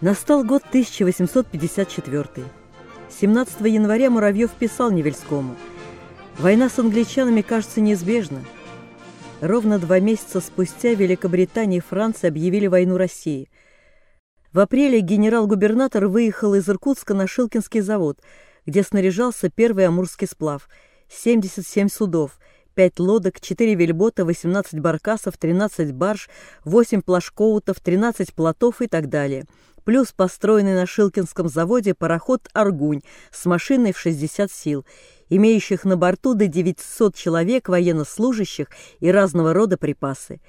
Настал год 1854. 17 января Муравьев писал Невельскому «Война с англичанами кажется неизбежна. Ровно два месяца спустя Великобритания и Франция объявили войну России. В апреле генерал-губернатор выехал из Иркутска на Шилкинский завод, где снаряжался первый амурский сплав, 77 судов, 5 лодок, 4 вельбота, 18 баркасов, 13 барж, 8 плашкоутов, 13 плотов и так далее – плюс построенный на Шилкинском заводе пароход «Аргунь» с машиной в 60 сил, имеющих на борту до 900 человек военнослужащих и разного рода припасы.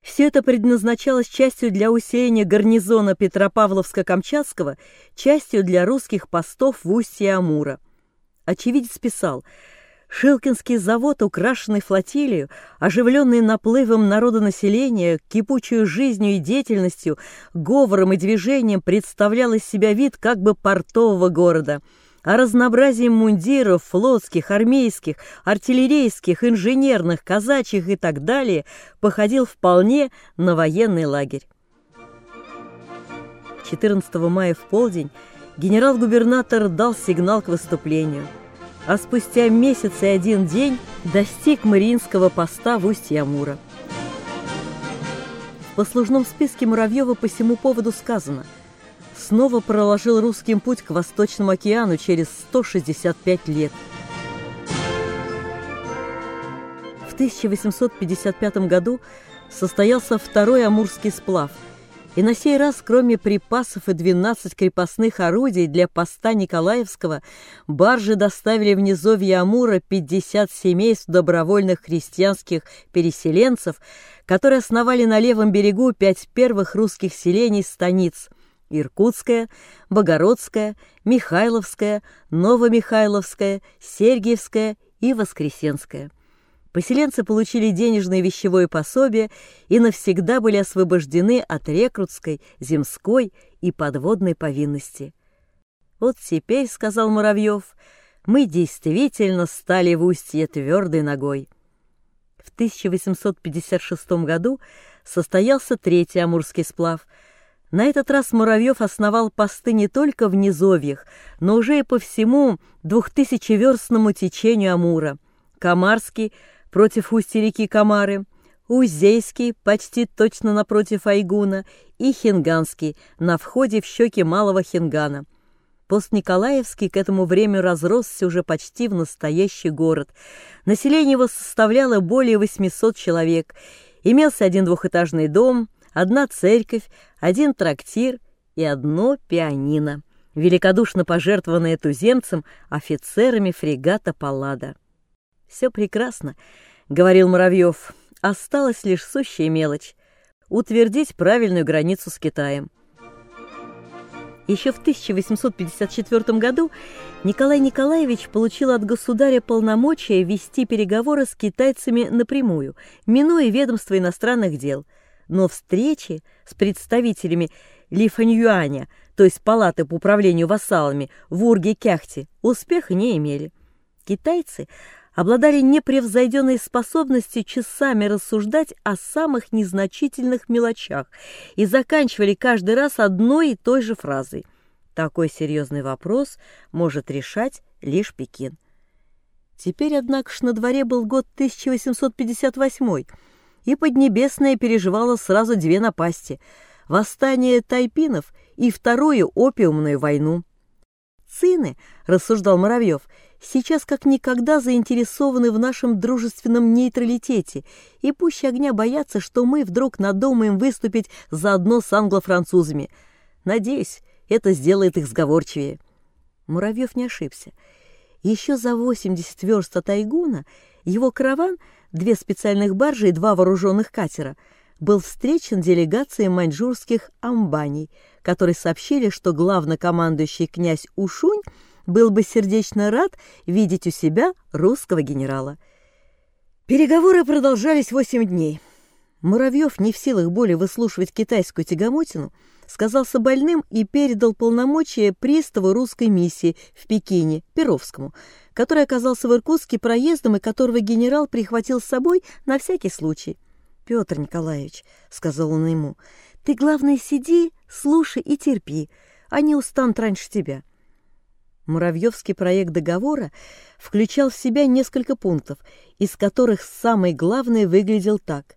Все это предназначалось частью для усиления гарнизона Петропавловска-Камчатского, частью для русских постов в устье Амура. Очевидец писал – Шилкинский завод, украшенный флотилию, оживленный наплывом народонаселения, кипучую жизнью и деятельностью, говором и движением представлял из себя вид как бы портового города, а разнообразием мундиров флотских, армейских, артиллерийских, инженерных, казачьих и так далее походил вполне на военный лагерь. 14 мая в полдень генерал-губернатор дал сигнал к выступлению – а спустя месяц и один день достиг Мариинского поста в устье Амура. В послужном списке Муравьева по всему поводу сказано «Снова проложил русским путь к Восточному океану через 165 лет». В 1855 году состоялся второй Амурский сплав – и на сей раз, кроме припасов и 12 крепостных орудий для поста Николаевского, баржи доставили в низовье Амура 50 семейств добровольных христианских переселенцев, которые основали на левом берегу пять первых русских селений станиц – Иркутская, Богородская, Михайловская, Новомихайловская, Сергиевская и Воскресенская – Поселенцы получили денежное вещевое пособие и навсегда были освобождены от рекрутской, земской и подводной повинности. «Вот теперь, — сказал Муравьев, — мы действительно стали в устье твердой ногой». В 1856 году состоялся третий Амурский сплав. На этот раз Муравьев основал посты не только в низовьях, но уже и по всему двухтысячеверстному течению Амура. Камарский — против устья реки Камары, Узейский почти точно напротив Айгуна и Хинганский на входе в щеки Малого Хингана. Постниколаевский к этому времени разросся уже почти в настоящий город. Население его составляло более 800 человек. Имелся один двухэтажный дом, одна церковь, один трактир и одно пианино, великодушно пожертвованное туземцам офицерами фрегата «Паллада». «Все прекрасно», — говорил Муравьев. «Осталась лишь сущая мелочь — утвердить правильную границу с Китаем». Еще в 1854 году Николай Николаевич получил от государя полномочия вести переговоры с китайцами напрямую, минуя ведомство иностранных дел. Но встречи с представителями Ли Фаньюаня, то есть палаты по управлению вассалами, в Урге-Кяхте, успеха не имели. Китайцы обладали непревзойденной способностью часами рассуждать о самых незначительных мелочах и заканчивали каждый раз одной и той же фразой. Такой серьезный вопрос может решать лишь Пекин. Теперь, однако ж, на дворе был год 1858 и Поднебесная переживала сразу две напасти – восстание тайпинов и вторую опиумную войну. «Цины», – рассуждал Муравьев, – сейчас как никогда заинтересованы в нашем дружественном нейтралитете и пуще огня боятся, что мы вдруг надумаем выступить заодно с англо-французами. Надеюсь, это сделает их сговорчивее. Муравьев не ошибся. Еще за 80 верст от Айгуна его караван, две специальных баржи и два вооруженных катера, был встречен делегацией маньчжурских амбаней, которые сообщили, что главнокомандующий князь Ушунь был бы сердечно рад видеть у себя русского генерала. Переговоры продолжались восемь дней. Муравьев, не в силах более выслушивать китайскую тягомотину, сказался больным и передал полномочия приставу русской миссии в Пекине, Перовскому, который оказался в Иркутске проездом и которого генерал прихватил с собой на всякий случай. «Петр Николаевич», — сказал он ему, — «ты, главное, сиди слушай и терпи, они устанут раньше тебя. Муравьевский проект договора включал в себя несколько пунктов, из которых самый главный выглядел так.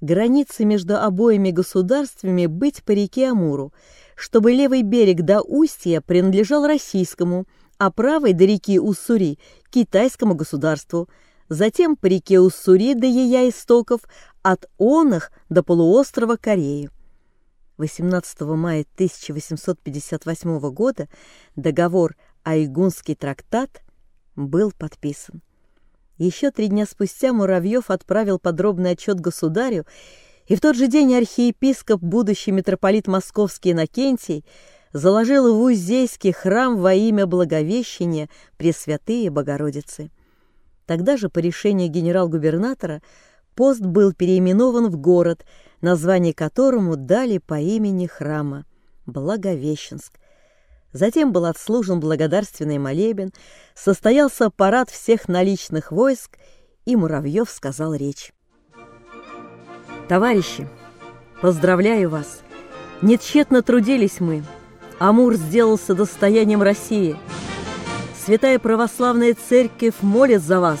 Границы между обоими государствами быть по реке Амуру, чтобы левый берег до устья принадлежал российскому, а правый до реки Уссури – китайскому государству, затем по реке Уссури до ее истоков, от Онах до полуострова Кореи. 18 мая 1858 года договор Айгунский трактат был подписан. Еще три дня спустя Муравьев отправил подробный отчет государю, и в тот же день архиепископ, будущий митрополит Московский Иннокентий, заложил в Узейский храм во имя Благовещения Пресвятые Богородицы. Тогда же, по решению генерал-губернатора, пост был переименован в город, название которому дали по имени храма – Благовещенск, Затем был отслужен благодарственный молебен, состоялся парад всех наличных войск, и Муравьев сказал речь. «Товарищи, поздравляю вас! Нетщетно трудились мы. Амур сделался достоянием России. Святая православная церковь молит за вас.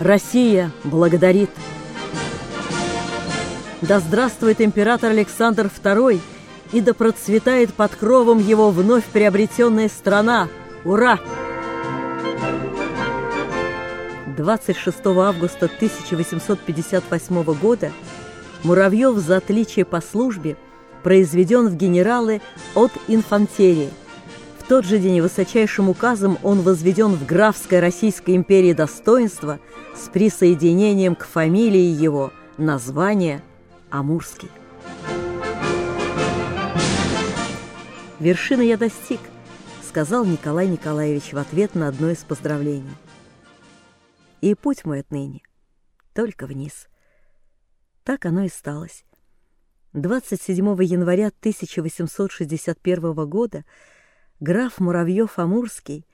Россия благодарит. Да здравствует император Александр II – и да процветает под кровом его вновь приобретенная страна. Ура! 26 августа 1858 года Муравьев за отличие по службе произведен в генералы от инфантерии. В тот же день высочайшим указом он возведен в графское Российской империи достоинство с присоединением к фамилии его названия Амурский. «Вершины я достиг», — сказал Николай Николаевич в ответ на одно из поздравлений. «И путь мой отныне только вниз». Так оно и сталось. 27 января 1861 года граф Муравьев-Амурский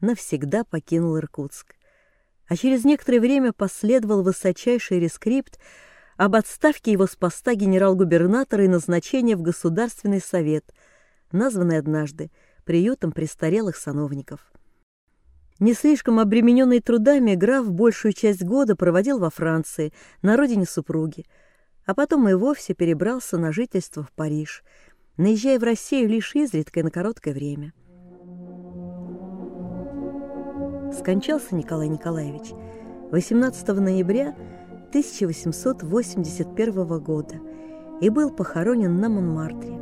навсегда покинул Иркутск, а через некоторое время последовал высочайший рескрипт об отставке его с поста генерал-губернатора и назначении в Государственный совет – названный однажды приютом престарелых сановников. Не слишком обремененный трудами, граф большую часть года проводил во Франции, на родине супруги, а потом и вовсе перебрался на жительство в Париж, наезжая в Россию лишь изредка и на короткое время. Скончался Николай Николаевич 18 ноября 1881 года и был похоронен на Монмартре.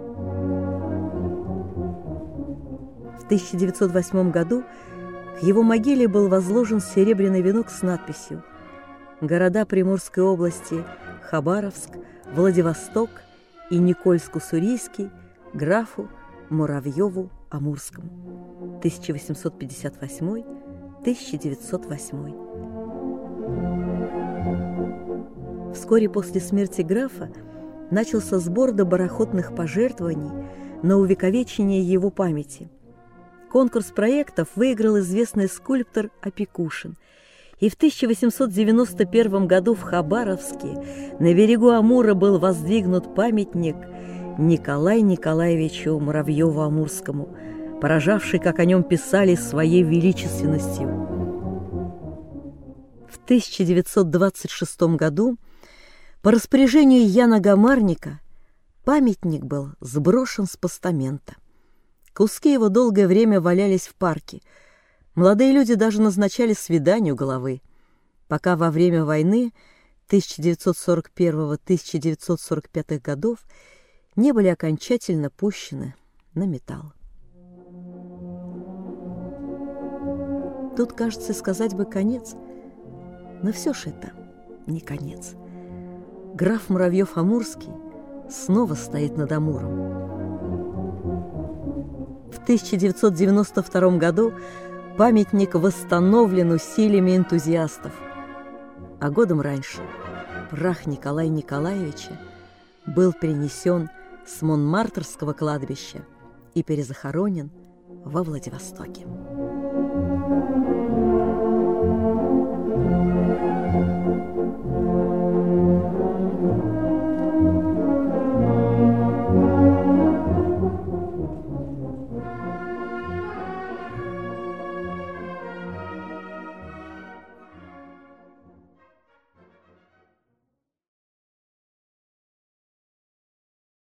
1908 году к его могиле был возложен серебряный венок с надписью «Города Приморской области Хабаровск, Владивосток и Никольск-Уссурийский графу Муравьеву Амурскому 1858-1908». Вскоре после смерти графа начался сбор доброходных пожертвований на увековечение его памяти – Конкурс проектов выиграл известный скульптор Опекушин. И в 1891 году в Хабаровске на берегу Амура был воздвигнут памятник Николаю Николаевичу Муравьеву-Амурскому, поражавший, как о нем писали, своей величественностью. В 1926 году по распоряжению Яна Гамарника памятник был сброшен с постамента. Куски его долгое время валялись в парке. Молодые люди даже назначали свидание у головы, пока во время войны 1941-1945 годов не были окончательно пущены на металл. Тут, кажется, сказать бы конец, но все же это не конец. Граф Муравьев-Амурский снова стоит над Амуром. В 1992 году памятник восстановлен усилиями энтузиастов. А годом раньше прах Николая Николаевича был перенесен с Монмартрского кладбища и перезахоронен во Владивостоке.